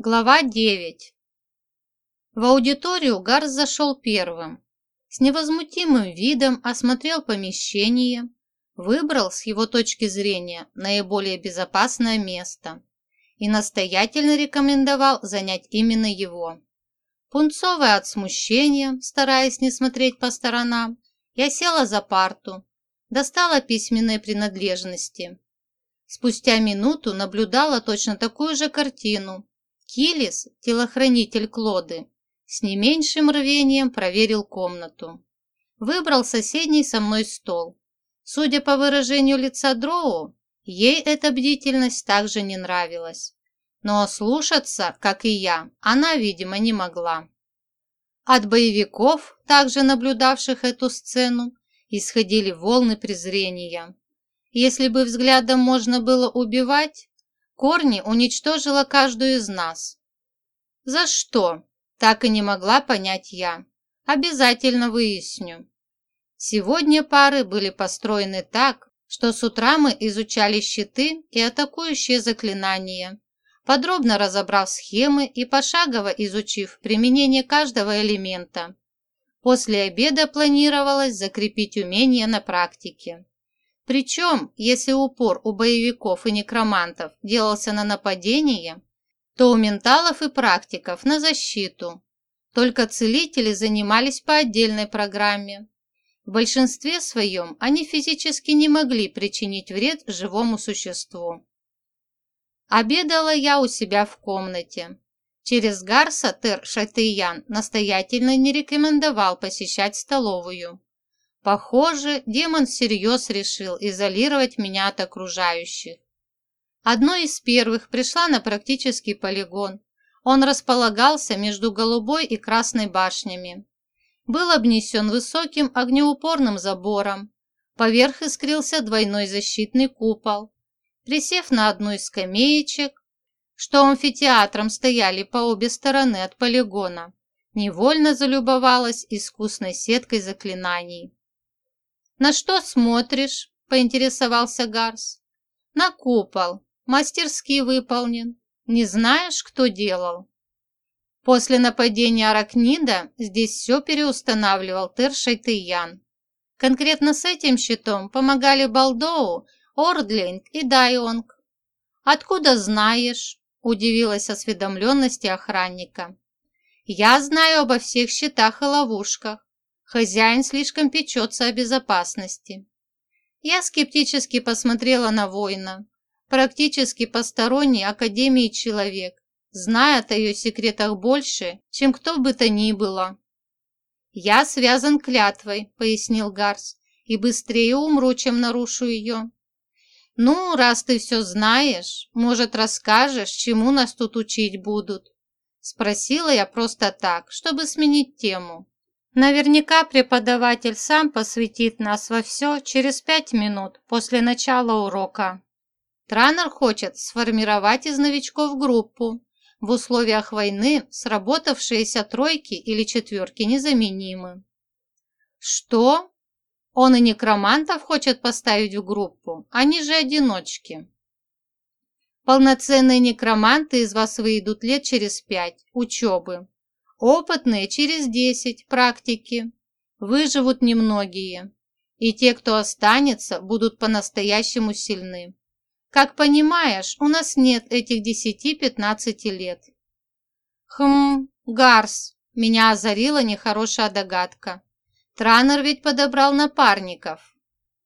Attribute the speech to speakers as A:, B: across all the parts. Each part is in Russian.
A: Глава 9 В аудиторию Гарс зашел первым. С невозмутимым видом осмотрел помещение, выбрал с его точки зрения наиболее безопасное место и настоятельно рекомендовал занять именно его. Пунцовая от смущения, стараясь не смотреть по сторонам, я села за парту, достала письменные принадлежности. Спустя минуту наблюдала точно такую же картину Килис, телохранитель Клоды, с не меньшим рвением проверил комнату. Выбрал соседний со мной стол. Судя по выражению лица Дроу, ей эта бдительность также не нравилась. Но слушаться, как и я, она, видимо, не могла. От боевиков, также наблюдавших эту сцену, исходили волны презрения. Если бы взглядом можно было убивать, Корни уничтожила каждую из нас. За что? Так и не могла понять я. Обязательно выясню. Сегодня пары были построены так, что с утра мы изучали щиты и атакующие заклинания, подробно разобрав схемы и пошагово изучив применение каждого элемента. После обеда планировалось закрепить умения на практике. Причем, если упор у боевиков и некромантов делался на нападение, то у менталов и практиков на защиту. Только целители занимались по отдельной программе. В большинстве своем они физически не могли причинить вред живому существу. Обедала я у себя в комнате. Через Гарса Тер Шатыян настоятельно не рекомендовал посещать столовую. Похоже, демон всерьез решил изолировать меня от окружающих. Одной из первых пришла на практический полигон. Он располагался между голубой и красной башнями. Был обнесен высоким огнеупорным забором. Поверх искрился двойной защитный купол. Присев на одну из скамеечек, что амфитеатром стояли по обе стороны от полигона, невольно залюбовалась искусной сеткой заклинаний. «На что смотришь?» – поинтересовался Гарс. «На купол. Мастерски выполнен. Не знаешь, кто делал?» После нападения Аракнида здесь все переустанавливал Тыр Шайтыян. Конкретно с этим щитом помогали Балдоу, Ордлинг и Дайонг. «Откуда знаешь?» – удивилась осведомленности охранника. «Я знаю обо всех щитах и ловушках. Хозяин слишком печется о безопасности. Я скептически посмотрела на воина. Практически посторонний Академии человек, знает о ее секретах больше, чем кто бы то ни было. «Я связан клятвой», — пояснил Гарс, «и быстрее умру, чем нарушу ее». «Ну, раз ты все знаешь, может, расскажешь, чему нас тут учить будут?» Спросила я просто так, чтобы сменить тему. Наверняка преподаватель сам посвятит нас во все через пять минут после начала урока. Транер хочет сформировать из новичков группу. В условиях войны сработавшиеся тройки или четверки незаменимы. Что? Он и некромантов хочет поставить в группу, они же одиночки. Полноценные некроманты из вас выйдут лет через пять учебы. Опытные через 10 практики. Выживут немногие. И те, кто останется, будут по-настоящему сильны. Как понимаешь, у нас нет этих 10-15 лет. Хм, Гарс, меня озарила нехорошая догадка. Транер ведь подобрал напарников.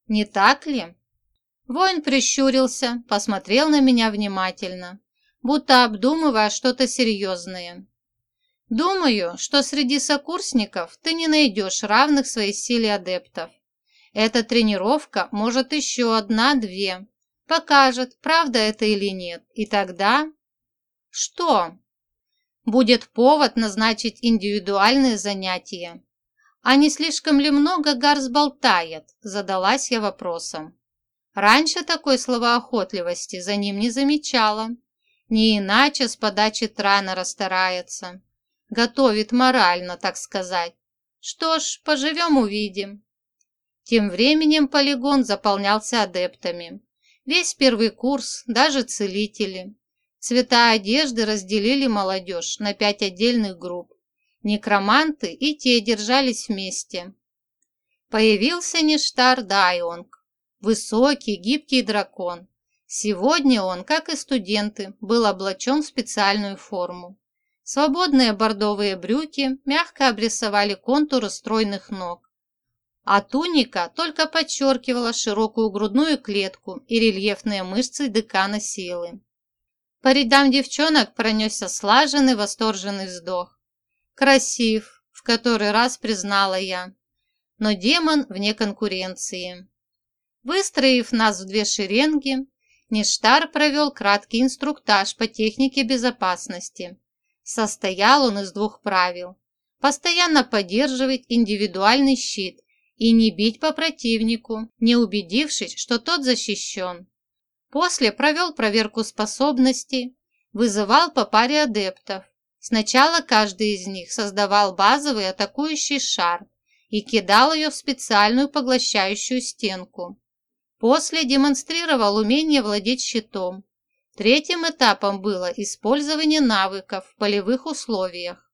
A: Не так ли? Воин прищурился, посмотрел на меня внимательно, будто обдумывая что-то серьезное. Думаю, что среди сокурсников ты не найдешь равных своей силе адептов. Эта тренировка, может, еще одна-две. Покажет, правда это или нет. И тогда... Что? Будет повод назначить индивидуальные занятия. А не слишком ли много Гарс болтает? Задалась я вопросом. Раньше такой словоохотливости за ним не замечала. Не иначе с подачи Трана старается. Готовит морально, так сказать. Что ж, поживем увидим. Тем временем полигон заполнялся адептами. Весь первый курс, даже целители. Цвета одежды разделили молодежь на пять отдельных групп. Некроманты и те держались вместе. Появился Ништар Дайонг, высокий, гибкий дракон. Сегодня он, как и студенты, был облачен в специальную форму. Свободные бордовые брюки мягко обрисовали контуры стройных ног, а туника только подчеркивала широкую грудную клетку и рельефные мышцы декана силы. По рядам девчонок пронесся слаженный восторженный вздох. «Красив!» – в который раз признала я. Но демон вне конкуренции. Выстроив нас в две шеренги, Ништар провел краткий инструктаж по технике безопасности. Состоял он из двух правил. Постоянно поддерживать индивидуальный щит и не бить по противнику, не убедившись, что тот защищен. После провел проверку способностей, вызывал по паре адептов. Сначала каждый из них создавал базовый атакующий шар и кидал ее в специальную поглощающую стенку. После демонстрировал умение владеть щитом. Третьим этапом было использование навыков в полевых условиях.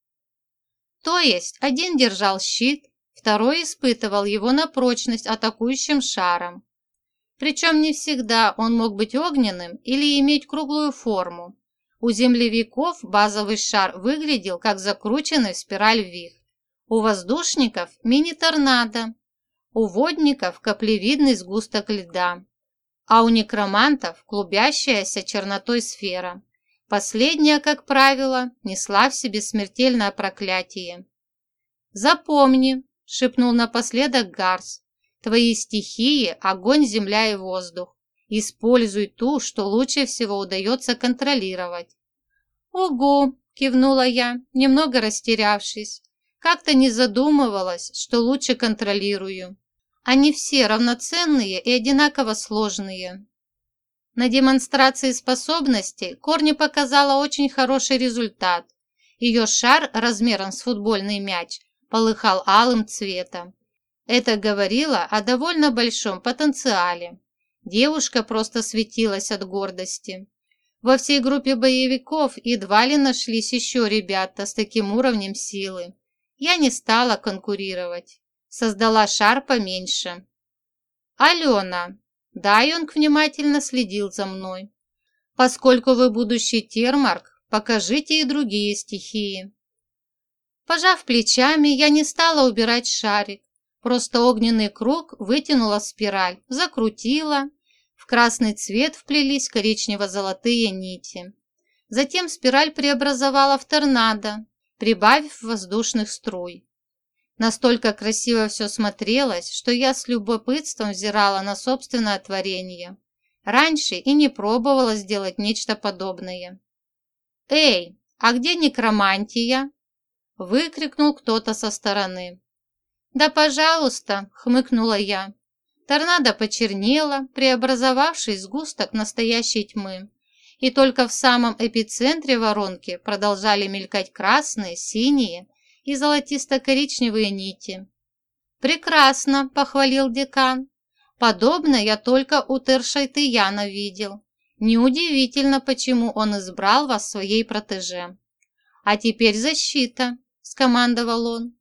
A: То есть один держал щит, второй испытывал его на прочность атакующим шаром, причем не всегда он мог быть огненным или иметь круглую форму. У землевиков базовый шар выглядел как закрученный в спираль вих. У воздушников – мини-торнадо. У водников – каплевидный сгусток льда. А у некромантов – клубящаяся чернотой сфера. Последняя, как правило, несла в себе смертельное проклятие. «Запомни», – шепнул напоследок Гарс, Твои стихии – огонь, земля и воздух. Используй ту, что лучше всего удается контролировать. «Ого!» – кивнула я, немного растерявшись. Как-то не задумывалась, что лучше контролирую. Они все равноценные и одинаково сложные. На демонстрации способностей Корни показала очень хороший результат. Ее шар размером с футбольный мяч полыхал алым цветом. Это говорило о довольно большом потенциале. Девушка просто светилась от гордости. Во всей группе боевиков едва ли нашлись еще ребята с таким уровнем силы. Я не стала конкурировать. Создала шар поменьше. «Алена!» Дайонг внимательно следил за мной. «Поскольку вы будущий термарк, покажите и другие стихии». Пожав плечами, я не стала убирать шарик, Просто огненный круг вытянула спираль, закрутила. В красный цвет вплелись коричнево-золотые нити. Затем спираль преобразовала в торнадо, прибавив воздушных струй. Настолько красиво все смотрелось, что я с любопытством взирала на собственное творение. Раньше и не пробовала сделать нечто подобное. «Эй, а где некромантия?» – выкрикнул кто-то со стороны. «Да, пожалуйста!» – хмыкнула я. Торнадо почернело, преобразовавшись сгусток настоящей тьмы. И только в самом эпицентре воронки продолжали мелькать красные, синие и золотисто-коричневые нити. «Прекрасно!» – похвалил декан. «Подобное я только у Тершайтыяна видел. Неудивительно, почему он избрал вас своей протеже. А теперь защита!» – скомандовал он.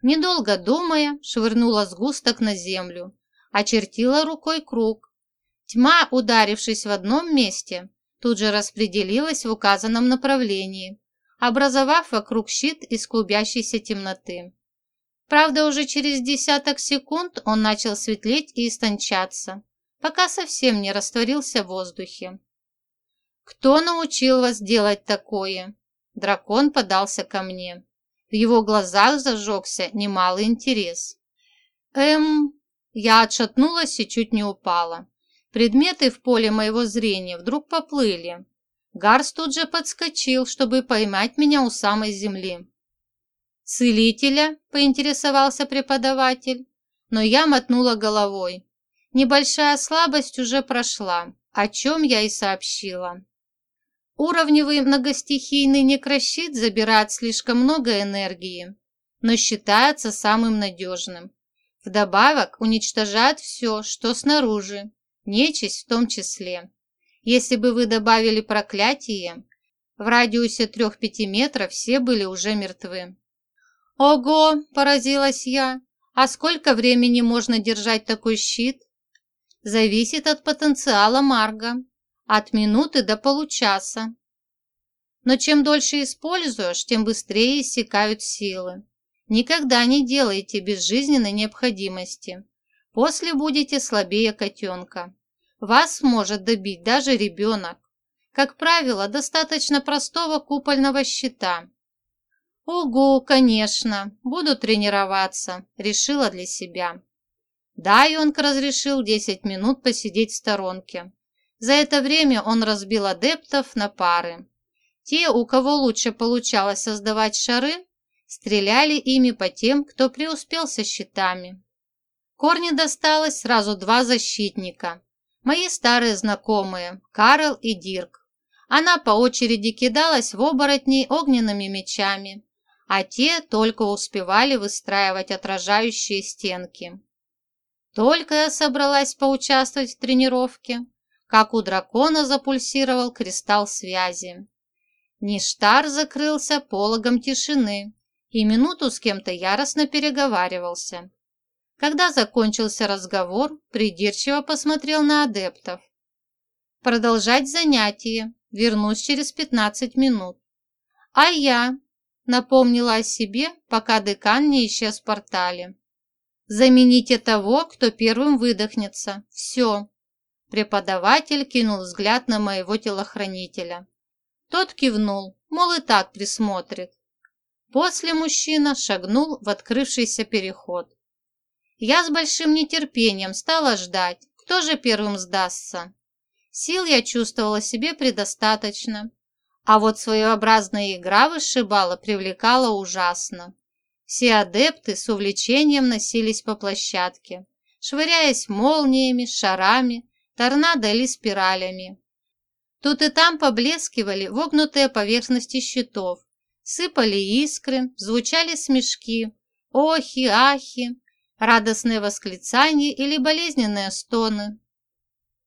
A: Недолго думая, швырнула сгусток на землю, очертила рукой круг. Тьма, ударившись в одном месте, тут же распределилась в указанном направлении, образовав вокруг щит из клубящейся темноты. Правда, уже через десяток секунд он начал светлеть и истончаться, пока совсем не растворился в воздухе. «Кто научил вас делать такое?» Дракон подался ко мне. В его глазах зажегся немалый интерес. «Эм...» Я отшатнулась и чуть не упала. Предметы в поле моего зрения вдруг поплыли. Гарс тут же подскочил, чтобы поймать меня у самой земли. «Целителя?» – поинтересовался преподаватель. Но я мотнула головой. Небольшая слабость уже прошла, о чем я и сообщила. Уровневый многостихийный некрощит забирает слишком много энергии, но считается самым надежным. Вдобавок уничтожает все, что снаружи, нечисть в том числе. Если бы вы добавили проклятие, в радиусе трех-пяти метров все были уже мертвы. «Ого!» – поразилась я. «А сколько времени можно держать такой щит?» «Зависит от потенциала Марга. От минуты до получаса. Но чем дольше используешь, тем быстрее иссякают силы. Никогда не делайте безжизненной необходимости. После будете слабее котенка. Вас может добить даже ребенок. Как правило, достаточно простого купольного щита. «Угу, конечно, буду тренироваться», – решила для себя. Да, Йонг разрешил 10 минут посидеть в сторонке. За это время он разбил адептов на пары. Те, у кого лучше получалось создавать шары, стреляли ими по тем, кто преуспел со щитами. Корни досталось сразу два защитника. Мои старые знакомые, Карл и Дирк. Она по очереди кидалась в оборотней огненными мечами, а те только успевали выстраивать отражающие стенки. Только я собралась поучаствовать в тренировке, как у дракона запульсировал кристалл связи. Ништар закрылся пологом тишины и минуту с кем-то яростно переговаривался. Когда закончился разговор, придирчиво посмотрел на адептов. Продолжать занятие, вернусь через 15 минут. А я напомнила о себе, пока декан не исчез в портале. Замените того, кто первым выдохнется. Все. Преподаватель кинул взгляд на моего телохранителя. Тот кивнул, мол, и так присмотрит. После мужчина шагнул в открывшийся переход. Я с большим нетерпением стала ждать, кто же первым сдастся. Сил я чувствовала себе предостаточно, а вот своеобразная игра вышибала привлекала ужасно. Все адепты с увлечением носились по площадке, швыряясь молниями, шарами, торнадо или спиралями. Тут и там поблескивали вогнутые поверхности щитов, сыпали искры, звучали смешки, охи, ахи, радостные восклицания или болезненные стоны.